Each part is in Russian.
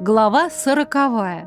Глава сороковая.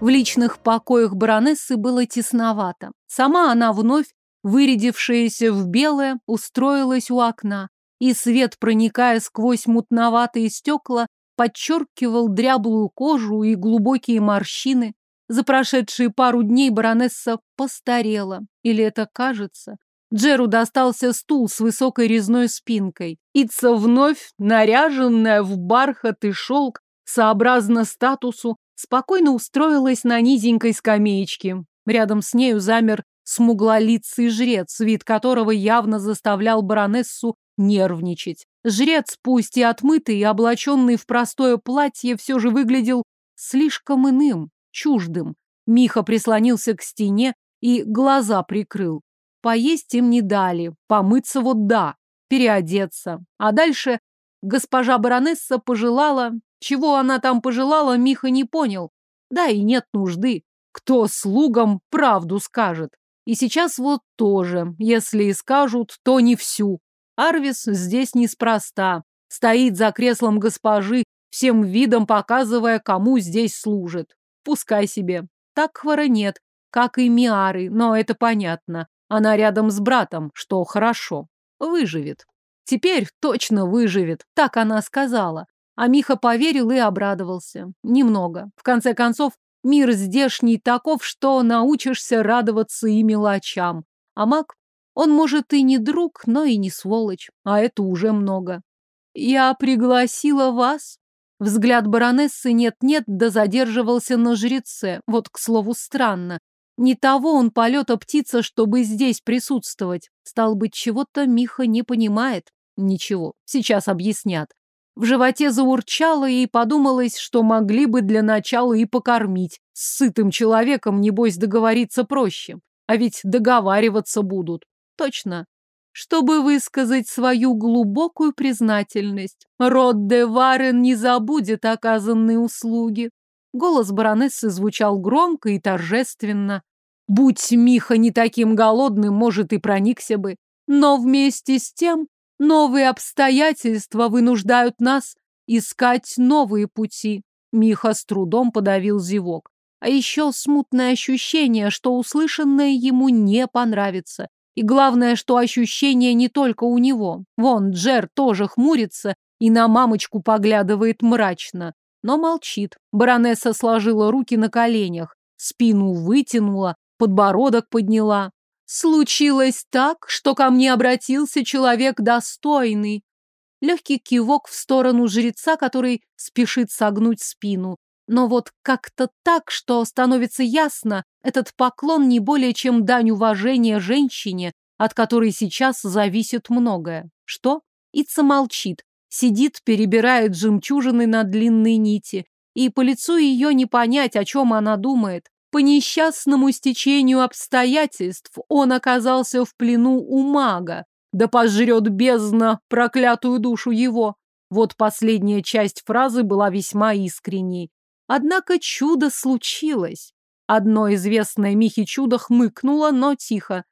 В личных покоях баронессы было тесновато. Сама она вновь, вырядившаяся в белое, устроилась у окна, и свет, проникая сквозь мутноватые стекла, подчеркивал дряблую кожу и глубокие морщины. За прошедшие пару дней баронесса постарела. Или это кажется? Джеру достался стул с высокой резной спинкой. Ица вновь, наряженная в бархат и шелк, сообразно статусу, спокойно устроилась на низенькой скамеечке. Рядом с нею замер смуглолицый жрец, вид которого явно заставлял баронессу нервничать. Жрец, пусть и отмытый и облаченный в простое платье, все же выглядел слишком иным, чуждым. Миха прислонился к стене и глаза прикрыл. Поесть им не дали, помыться вот да, переодеться. А дальше госпожа баронесса пожелала... Чего она там пожелала, Миха не понял. Да и нет нужды. Кто слугам правду скажет? И сейчас вот тоже, если и скажут, то не всю. Арвис здесь неспроста. Стоит за креслом госпожи, всем видом показывая, кому здесь служит. Пускай себе. Так хвора нет, как и Миары, но это понятно. Она рядом с братом, что хорошо. Выживет. Теперь точно выживет, так она сказала. А Миха поверил и обрадовался. Немного. В конце концов, мир здешний таков, что научишься радоваться и мелочам. А маг, он может и не друг, но и не сволочь. А это уже много. Я пригласила вас. Взгляд баронессы нет-нет, да задерживался на жреце. Вот, к слову, странно. Не того он полета птица, чтобы здесь присутствовать. Стал быть, чего-то Миха не понимает. Ничего, сейчас объяснят. В животе заурчало и подумалось, что могли бы для начала и покормить. С сытым человеком, небось, договориться проще. А ведь договариваться будут. Точно. Чтобы высказать свою глубокую признательность. Род де Варен не забудет оказанные услуги. Голос баронессы звучал громко и торжественно. Будь Миха не таким голодным, может, и проникся бы. Но вместе с тем новые обстоятельства вынуждают нас искать новые пути. Миха с трудом подавил зевок. А еще смутное ощущение, что услышанное ему не понравится. И главное, что ощущение не только у него. Вон, Джер тоже хмурится и на мамочку поглядывает мрачно но молчит. Баронесса сложила руки на коленях, спину вытянула, подбородок подняла. Случилось так, что ко мне обратился человек достойный. Легкий кивок в сторону жреца, который спешит согнуть спину. Но вот как-то так, что становится ясно, этот поклон не более чем дань уважения женщине, от которой сейчас зависит многое. Что? Ица молчит, Сидит, перебирает жемчужины на длинной нити. И по лицу ее не понять, о чем она думает. По несчастному стечению обстоятельств он оказался в плену у мага. Да пожрет бездна проклятую душу его. Вот последняя часть фразы была весьма искренней. Однако чудо случилось. Одно известное Михе чудо хмыкнуло, но тихо.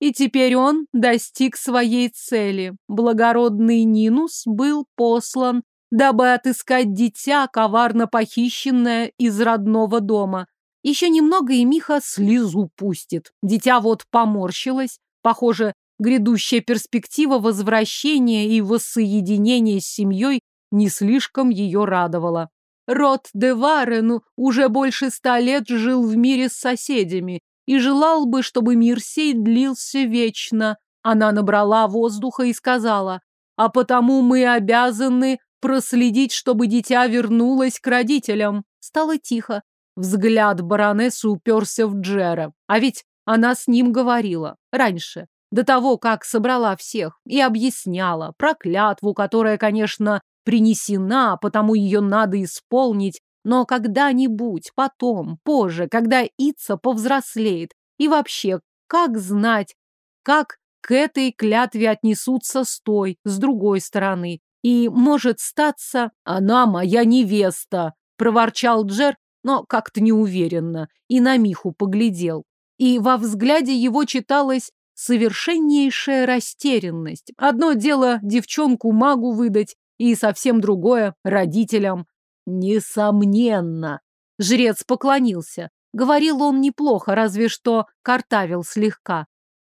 И теперь он достиг своей цели. Благородный Нинус был послан, дабы отыскать дитя, коварно похищенное из родного дома. Еще немного, и Миха слезу пустит. Дитя вот поморщилось. Похоже, грядущая перспектива возвращения и воссоединения с семьей не слишком ее радовала. Род де Варену уже больше ста лет жил в мире с соседями, и желал бы, чтобы мир сей длился вечно. Она набрала воздуха и сказала, а потому мы обязаны проследить, чтобы дитя вернулось к родителям. Стало тихо. Взгляд баронессы уперся в Джера. А ведь она с ним говорила. Раньше. До того, как собрала всех. И объясняла. Про клятву, которая, конечно, принесена, потому ее надо исполнить. Но когда-нибудь, потом, позже, когда Ица повзрослеет, и вообще, как знать, как к этой клятве отнесутся с той, с другой стороны. И, может статься, она моя невеста, проворчал Джер, но как-то неуверенно, и на Миху поглядел. И во взгляде его читалось совершеннейшая растерянность. Одно дело девчонку магу выдать, и совсем другое родителям. Несомненно. Жрец поклонился. Говорил он неплохо, разве что картавил слегка.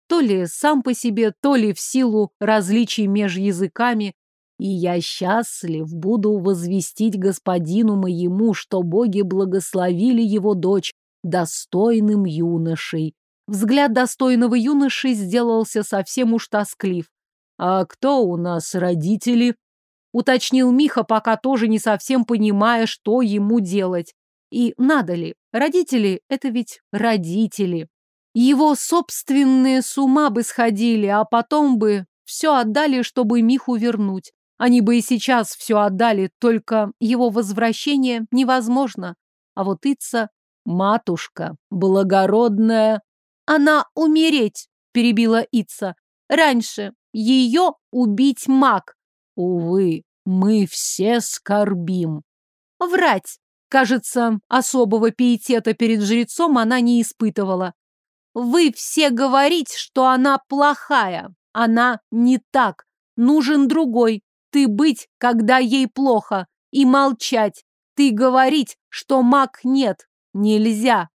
То ли сам по себе, то ли в силу различий между языками. И я счастлив буду возвестить господину моему, что боги благословили его дочь достойным юношей. Взгляд достойного юноши сделался совсем уж тосклив. «А кто у нас родители?» Уточнил Миха, пока тоже не совсем понимая, что ему делать. И надо ли? Родители — это ведь родители. Его собственные с ума бы сходили, а потом бы все отдали, чтобы Миху вернуть. Они бы и сейчас все отдали, только его возвращение невозможно. А вот Ица, матушка, благородная... Она умереть, перебила Ица. Раньше ее убить маг. Увы, мы все скорбим. Врать. Кажется, особого пиетета перед жрецом она не испытывала. Вы все говорите, что она плохая. Она не так. Нужен другой. Ты быть, когда ей плохо. И молчать. Ты говорить, что маг нет. Нельзя.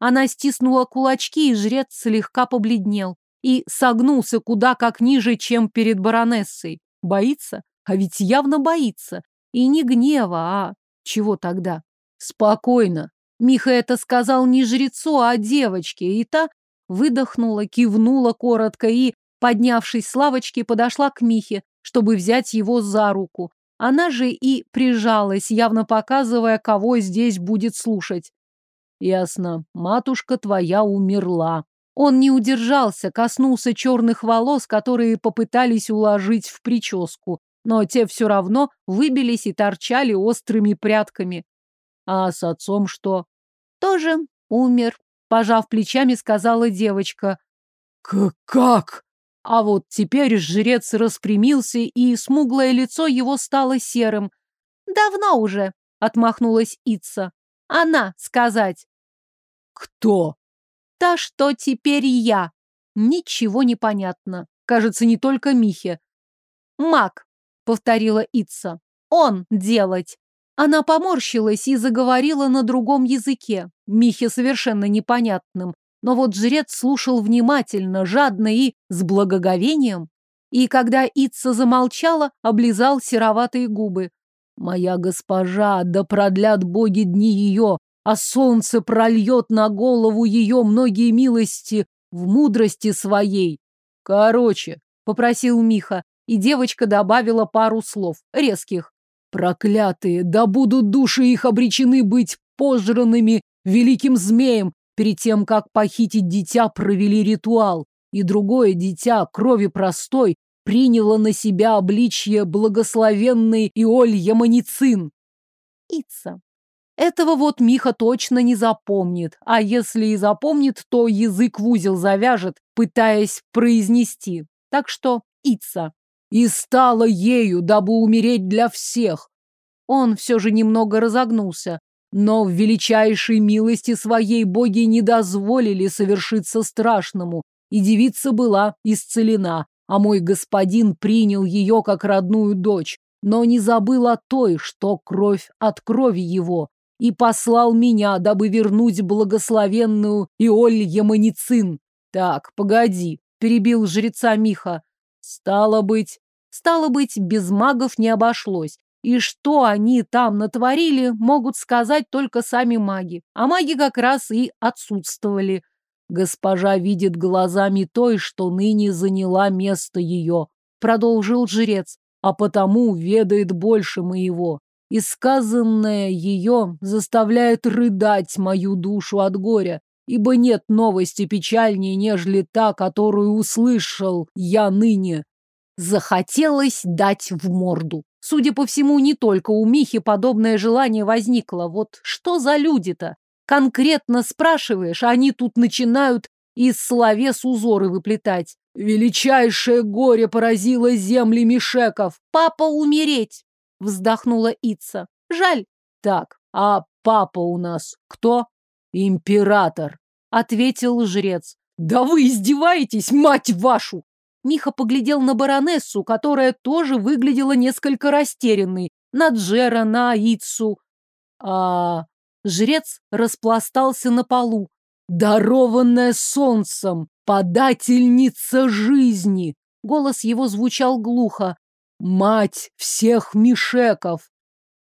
Она стиснула кулачки, и жрец слегка побледнел. И согнулся куда как ниже, чем перед баронессой. Боится? А ведь явно боится. И не гнева, а чего тогда? Спокойно. Миха это сказал не жрецу, а девочке, и та выдохнула, кивнула коротко и, поднявшись с лавочки, подошла к Михе, чтобы взять его за руку. Она же и прижалась, явно показывая, кого здесь будет слушать. Ясно, матушка твоя умерла. Он не удержался, коснулся черных волос, которые попытались уложить в прическу, но те все равно выбились и торчали острыми прядками. А с отцом что? Тоже умер, пожав плечами, сказала девочка. Как? А вот теперь жрец распрямился, и смуглое лицо его стало серым. Давно уже, отмахнулась Ица. Она сказать. Кто? Та, что теперь я. Ничего не понятно. Кажется, не только Михе. Маг, повторила Ица. Он делать. Она поморщилась и заговорила на другом языке, Михе совершенно непонятным, но вот жрец слушал внимательно, жадно и с благоговением. И когда Итса замолчала, облизал сероватые губы. «Моя госпожа, да продлят боги дни ее, а солнце прольет на голову ее многие милости в мудрости своей». «Короче», — попросил Миха, и девочка добавила пару слов, резких. Проклятые, да будут души их обречены быть пожранными великим змеем. Перед тем, как похитить дитя, провели ритуал. И другое дитя, крови простой, приняло на себя обличье благословенный Иоль Яманицин. Ица. Этого вот Миха точно не запомнит, а если и запомнит, то язык в узел завяжет, пытаясь произнести. Так что Ица и стала ею, дабы умереть для всех. Он все же немного разогнулся, но в величайшей милости своей боги не дозволили совершиться страшному, и девица была исцелена, а мой господин принял ее как родную дочь, но не забыл о той, что кровь от крови его, и послал меня, дабы вернуть благословенную Иоль Яманицин. Так, погоди, перебил жреца Миха. Стало быть, стало быть, без магов не обошлось. И что они там натворили, могут сказать только сами маги. А маги как раз и отсутствовали. Госпожа видит глазами той, что ныне заняла место ее, продолжил жрец, а потому ведает больше моего. И сказанное ее заставляет рыдать мою душу от горя, ибо нет новости печальнее, нежели та, которую услышал я ныне. Захотелось дать в морду. Судя по всему, не только у Михи подобное желание возникло. Вот что за люди-то? Конкретно спрашиваешь, они тут начинают из словес узоры выплетать. Величайшее горе поразило земли Мишеков. Папа умереть, вздохнула Ица. Жаль. Так, а папа у нас кто? Император, ответил жрец. Да вы издеваетесь, мать вашу! Миха поглядел на баронессу, которая тоже выглядела несколько растерянной, на Джера, на Ицу. А жрец распластался на полу. Дарованная солнцем, подательница жизни. Голос его звучал глухо. Мать всех мишеков.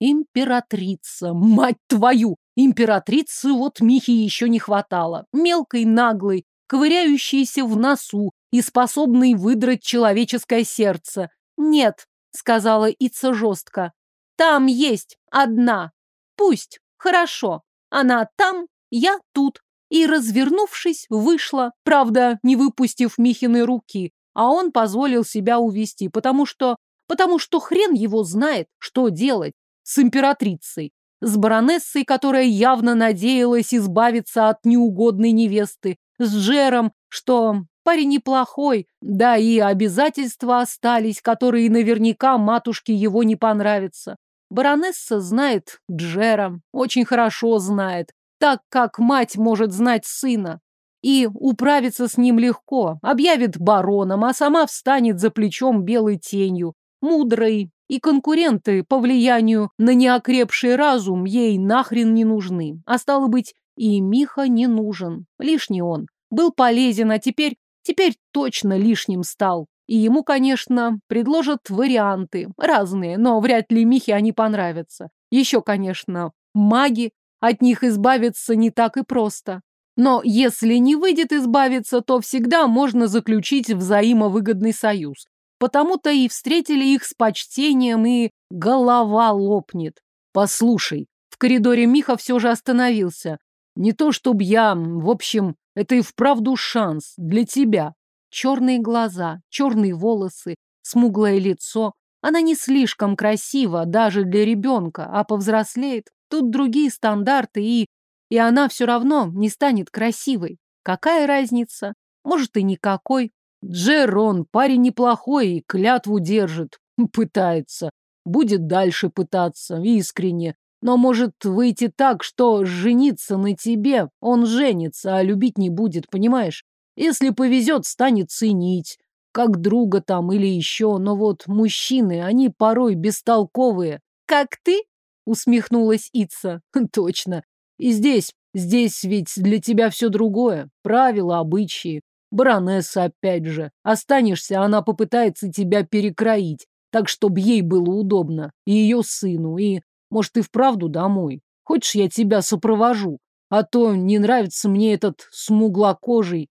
Императрица, мать твою! Императрицы вот Михи еще не хватало. Мелкой, наглой, ковыряющейся в носу и способной выдрать человеческое сердце. Нет, сказала Ица жестко. Там есть одна. Пусть. Хорошо. Она там, я тут. И, развернувшись, вышла, правда, не выпустив Михины руки, а он позволил себя увести, потому что... потому что хрен его знает, что делать с императрицей, с баронессой, которая явно надеялась избавиться от неугодной невесты, с Джером, что парень неплохой, да и обязательства остались, которые наверняка матушке его не понравятся. Баронесса знает Джера, очень хорошо знает, так как мать может знать сына. И управиться с ним легко, объявит бароном, а сама встанет за плечом белой тенью, мудрой, и конкуренты по влиянию на неокрепший разум ей нахрен не нужны. А стало быть, и Миха не нужен. Лишний он. Был полезен, а теперь, теперь точно лишним стал. И ему, конечно, предложат варианты. Разные, но вряд ли Михе они понравятся. Еще, конечно, маги. От них избавиться не так и просто. Но если не выйдет избавиться, то всегда можно заключить взаимовыгодный союз. Потому-то и встретили их с почтением, и голова лопнет. Послушай, в коридоре Миха все же остановился. Не то чтобы я, в общем, это и вправду шанс для тебя. Черные глаза, черные волосы, смуглое лицо. Она не слишком красива даже для ребенка, а повзрослеет. Тут другие стандарты, и... И она все равно не станет красивой. Какая разница? Может, и никакой. Джерон, парень неплохой и клятву держит. Пытается. Будет дальше пытаться, искренне. Но может выйти так, что жениться на тебе он женится, а любить не будет, понимаешь? Если повезет, станет ценить, как друга там или еще, но вот мужчины, они порой бестолковые. Как ты? Усмехнулась Ица. Точно. И здесь, здесь ведь для тебя все другое. Правила, обычаи. Баронесса опять же. Останешься, она попытается тебя перекроить, так, чтобы ей было удобно. И ее сыну, и, может, и вправду домой. Хочешь, я тебя сопровожу? А то не нравится мне этот смуглокожий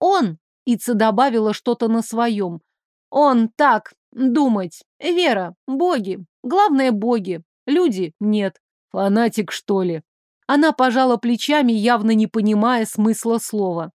он, Ица добавила что-то на своем. Он так, думать. Вера, боги. Главное, боги. Люди нет. Фанатик, что ли? Она пожала плечами, явно не понимая смысла слова.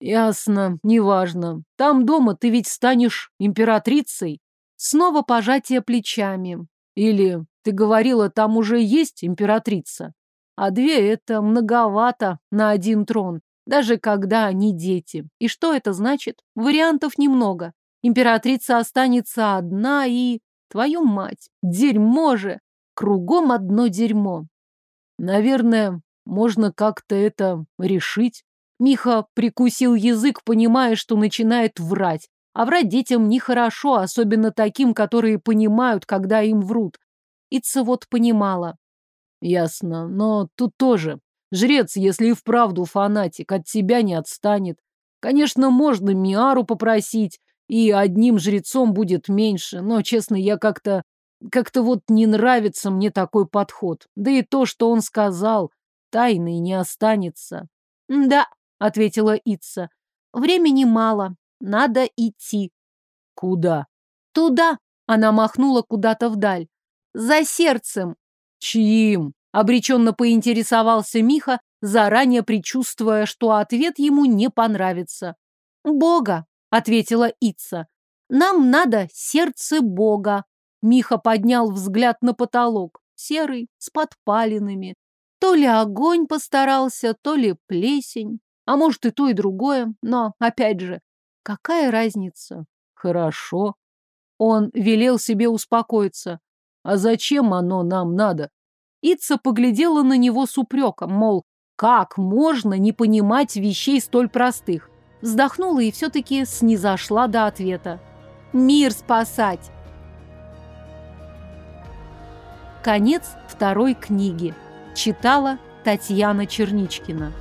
Ясно, неважно. Там дома ты ведь станешь императрицей. Снова пожатие плечами. Или ты говорила, там уже есть императрица. А две это многовато на один трон даже когда они дети. И что это значит? Вариантов немного. Императрица останется одна и... Твою мать, дерьмо же! Кругом одно дерьмо. Наверное, можно как-то это решить. Миха прикусил язык, понимая, что начинает врать. А врать детям нехорошо, особенно таким, которые понимают, когда им врут. Ица вот понимала. Ясно, но тут тоже Жрец, если и вправду фанатик, от тебя не отстанет. Конечно, можно Миару попросить, и одним жрецом будет меньше, но, честно, я как-то... Как-то вот не нравится мне такой подход. Да и то, что он сказал, тайной не останется. «Да», — ответила Итса, — «времени мало, надо идти». «Куда?» «Туда», — она махнула куда-то вдаль. «За сердцем». «Чьим?» Обреченно поинтересовался Миха, заранее предчувствуя, что ответ ему не понравится. «Бога», — ответила Ица. «Нам надо сердце Бога». Миха поднял взгляд на потолок, серый, с подпалинами. То ли огонь постарался, то ли плесень. А может и то, и другое. Но, опять же, какая разница? Хорошо. Он велел себе успокоиться. А зачем оно нам надо? Ица поглядела на него с упреком, мол, как можно не понимать вещей столь простых? Вздохнула и все-таки снизошла до ответа. Мир спасать! Конец второй книги. Читала Татьяна Черничкина.